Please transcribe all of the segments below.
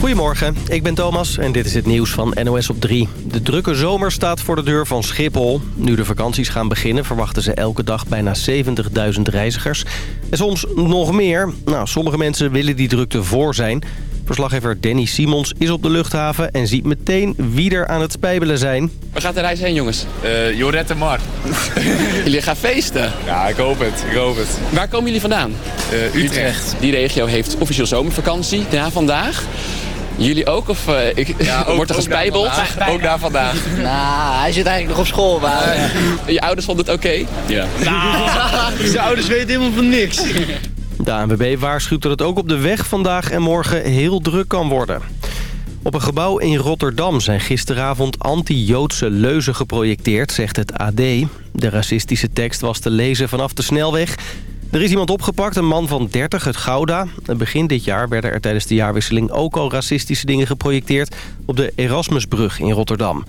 Goedemorgen, ik ben Thomas en dit is het nieuws van NOS op 3. De drukke zomer staat voor de deur van Schiphol. Nu de vakanties gaan beginnen verwachten ze elke dag bijna 70.000 reizigers. En soms nog meer. Nou, sommige mensen willen die drukte voor zijn. Verslaggever Danny Simons is op de luchthaven en ziet meteen wie er aan het spijbelen zijn. Waar gaat de reis heen, jongens? Uh, Jorette Mar. jullie gaan feesten? Ja, ik hoop het. Ik hoop het. Waar komen jullie vandaan? Uh, Utrecht. Die regio heeft officieel zomervakantie na vandaag. Jullie ook? Of uh, ik, ja, ook, wordt er gespijbeld? Ook daar vandaag. Nou, hij zit eigenlijk nog op school. Maar... Je ouders vonden het oké? Ja. Nou, zijn ouders weten helemaal van niks. De ANWB waarschuwt dat het ook op de weg vandaag en morgen heel druk kan worden. Op een gebouw in Rotterdam zijn gisteravond anti-Joodse leuzen geprojecteerd, zegt het AD. De racistische tekst was te lezen vanaf de snelweg. Er is iemand opgepakt, een man van 30 uit Gouda. Begin dit jaar werden er tijdens de jaarwisseling ook al racistische dingen geprojecteerd... op de Erasmusbrug in Rotterdam.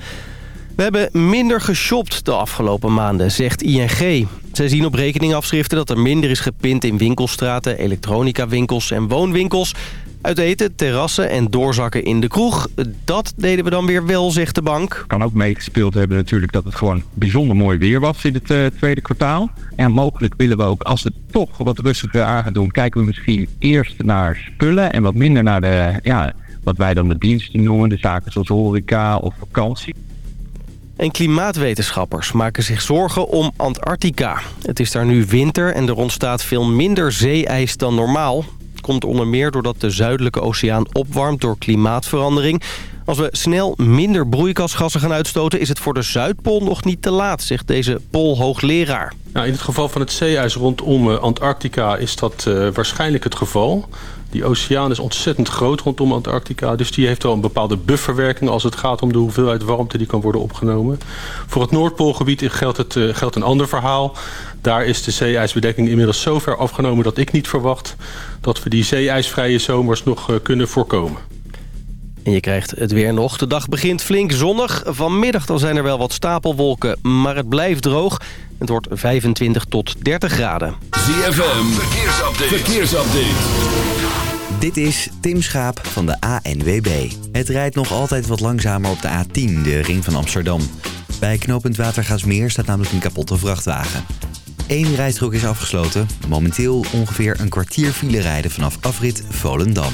We hebben minder geshopt de afgelopen maanden, zegt ING. Zij zien op rekeningafschriften dat er minder is gepind in winkelstraten, elektronica-winkels en woonwinkels. Uit eten, terrassen en doorzakken in de kroeg. Dat deden we dan weer wel, zegt de bank. Kan ook meegespeeld hebben natuurlijk dat het gewoon bijzonder mooi weer was in het uh, tweede kwartaal. En mogelijk willen we ook, als het toch wat rustiger aan gaan doen... kijken we misschien eerst naar spullen en wat minder naar de, ja, wat wij dan de diensten noemen. De zaken zoals horeca of vakantie. En klimaatwetenschappers maken zich zorgen om Antarctica. Het is daar nu winter en er ontstaat veel minder zeeijs dan normaal. Komt onder meer doordat de zuidelijke oceaan opwarmt door klimaatverandering. Als we snel minder broeikasgassen gaan uitstoten... is het voor de Zuidpool nog niet te laat, zegt deze Poolhoogleraar. Nou, in het geval van het zeeijs rondom eh, Antarctica is dat uh, waarschijnlijk het geval. Die oceaan is ontzettend groot rondom Antarctica. Dus die heeft wel een bepaalde bufferwerking als het gaat om de hoeveelheid warmte die kan worden opgenomen. Voor het Noordpoolgebied geldt, het, uh, geldt een ander verhaal. Daar is de zeeijsbedekking inmiddels zo ver afgenomen dat ik niet verwacht dat we die zeeijsvrije zomers nog kunnen voorkomen. En je krijgt het weer nog. De dag begint flink zonnig. Vanmiddag dan zijn er wel wat stapelwolken, maar het blijft droog. Het wordt 25 tot 30 graden. ZFM, verkeersupdate. verkeersupdate. Dit is Tim Schaap van de ANWB. Het rijdt nog altijd wat langzamer op de A10, de ring van Amsterdam. Bij knooppunt Watergaasmeer staat namelijk een kapotte vrachtwagen. Eén rijstrook is afgesloten. Momenteel ongeveer een kwartier file rijden vanaf afrit Volendam.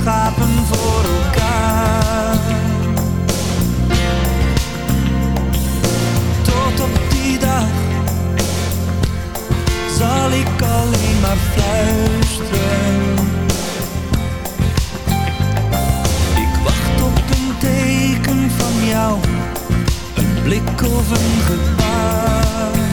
schapen voor elkaar. Tot op die dag zal ik alleen maar fluisteren. Ik wacht op een teken van jou, een blik of een gebaar.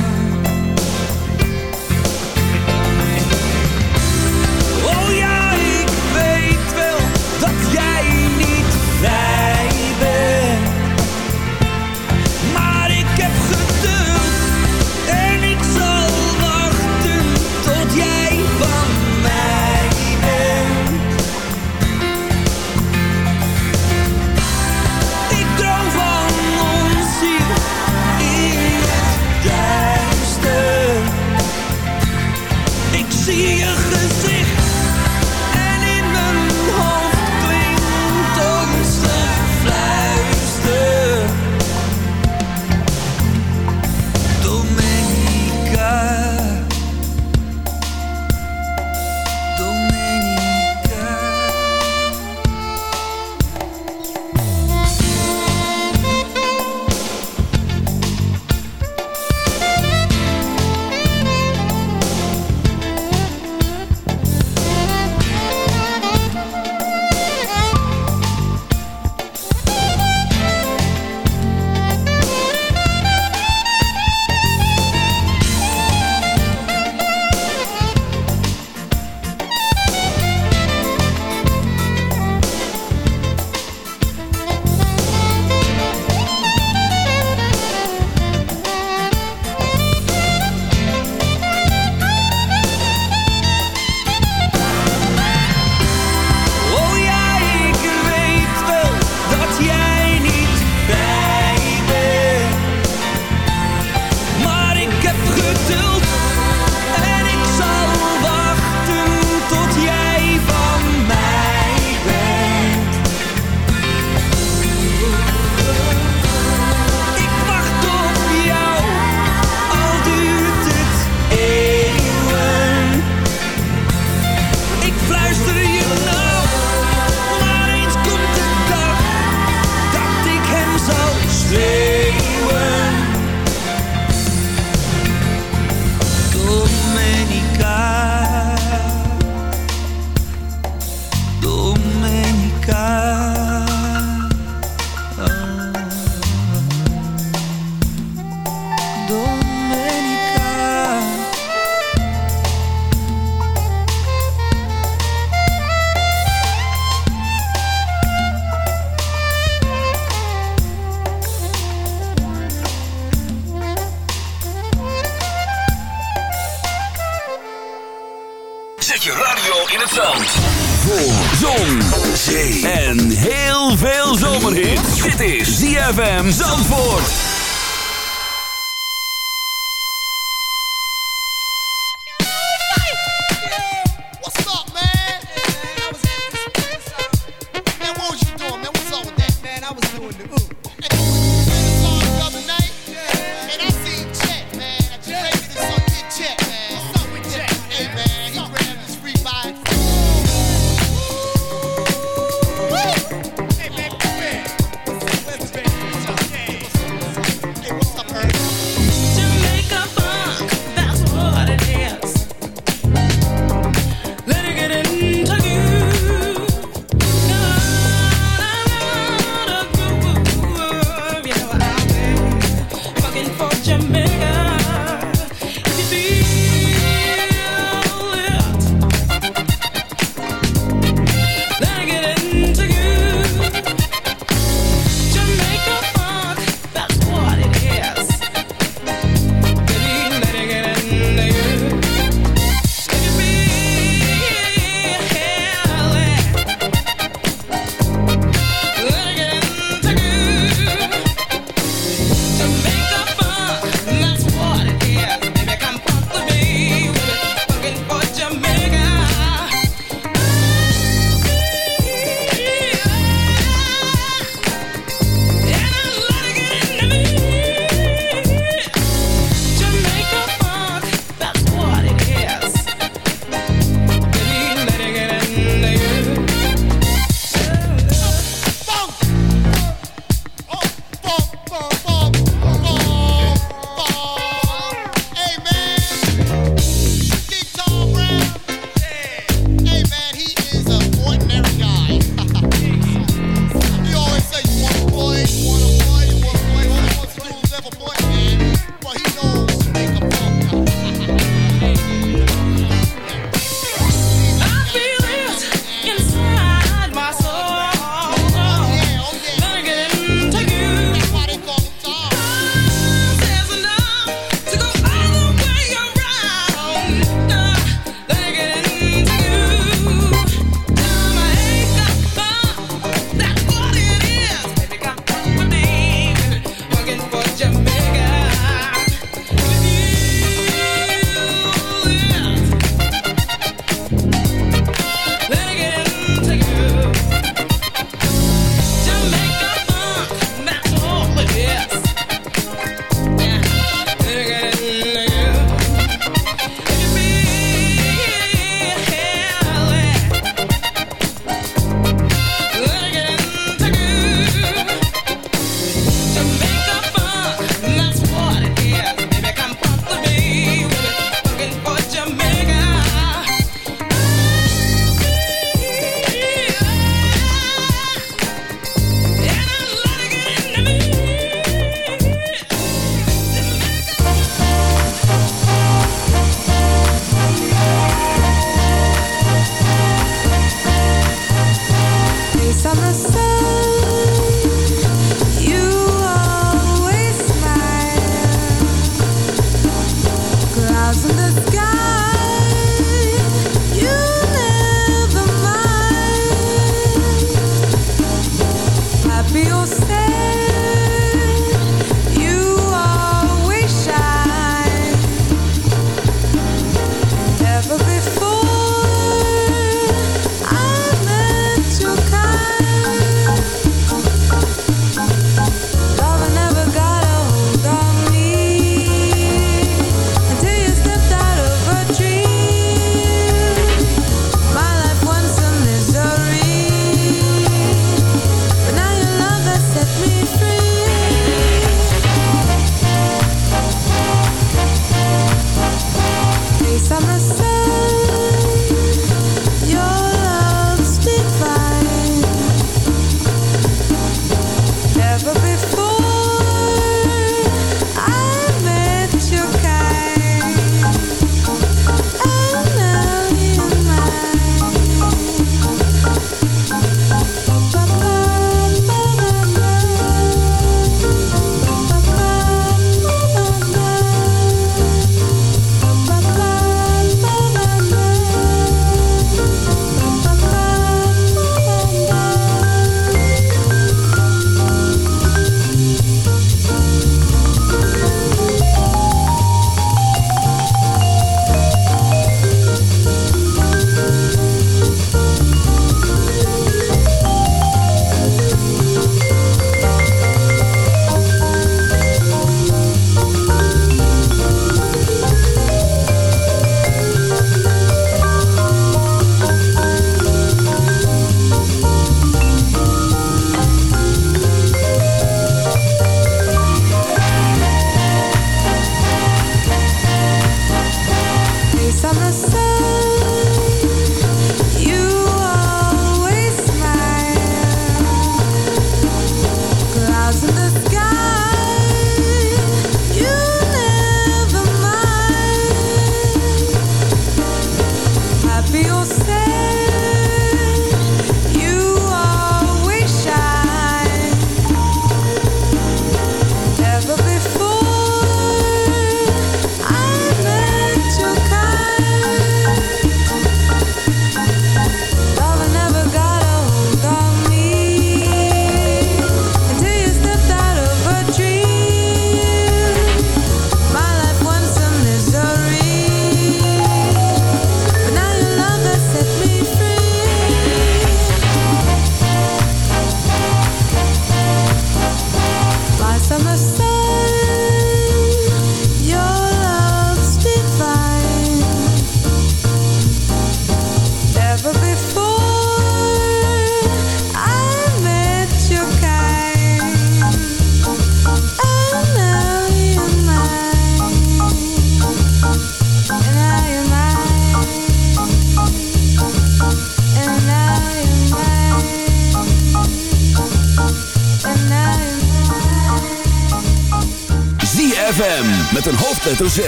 hoofdletter Z.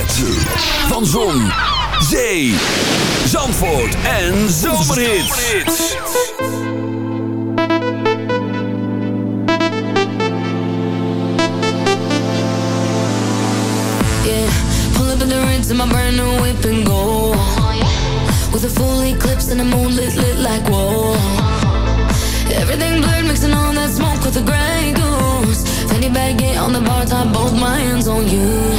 Van Zon, Zee, Zandvoort en Zomerhits. Yeah, pull up in the rinse in my brand new whip and go. With a full eclipse and a moonlit lit like woe Everything blurred, mixing all that smoke with the gray goose. Fanny get on the bar top, both my hands on you.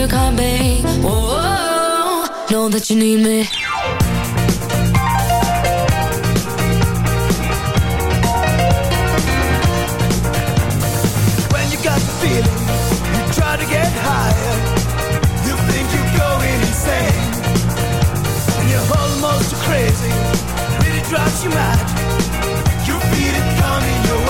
you can't be. Whoa, know that you need me. When you got the feeling, you try to get higher. You think you're going insane, and you're almost crazy. It really drives you mad. You feel it coming your way.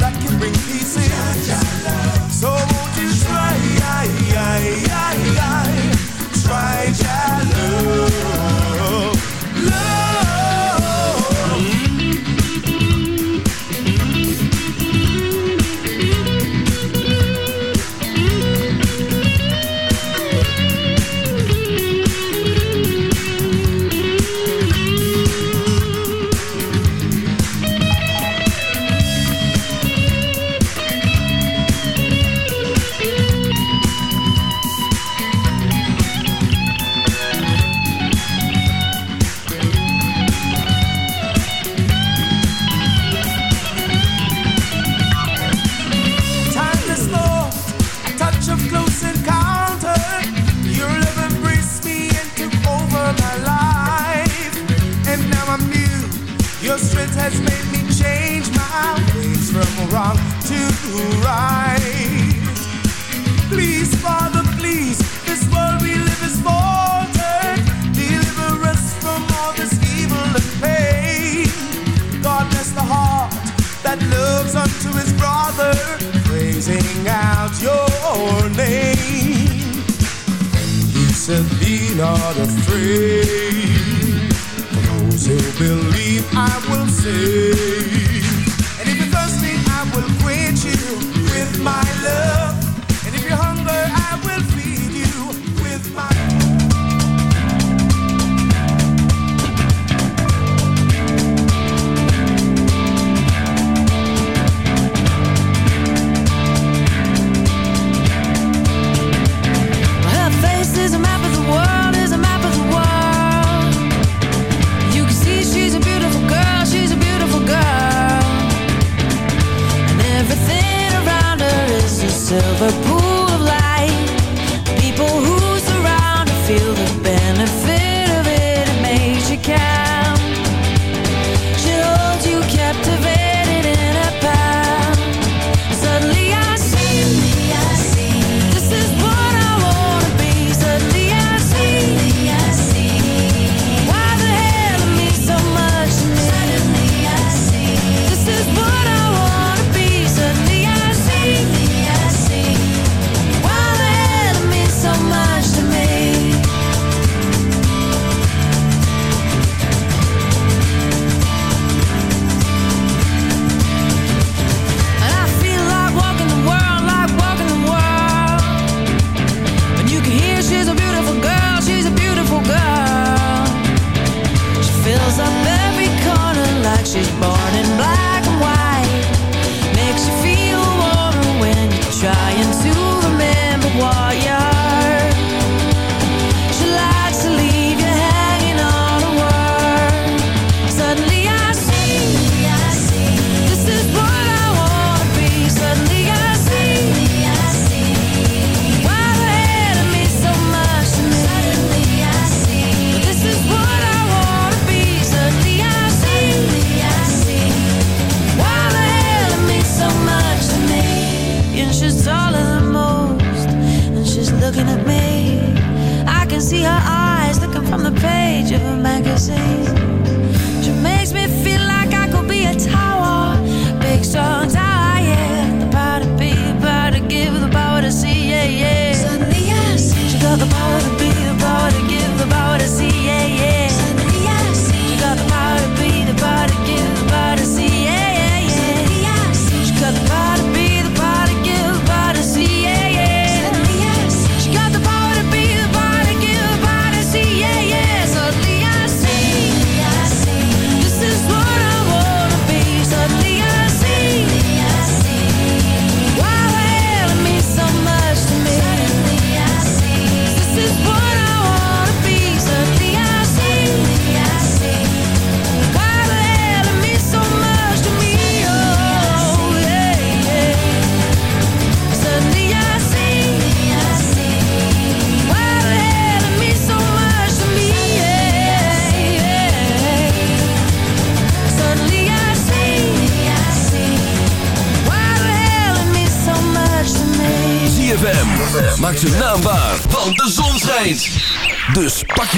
that can bring peace in.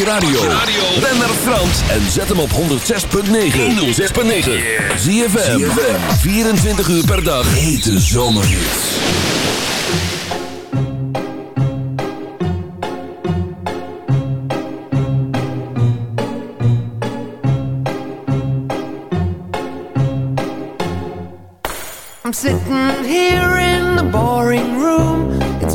radio. Ben naar Frans en zet hem op 106.9. 106.9. Zie je 24 uur per dag. Hete zomer. I'm sitting here in the boring room.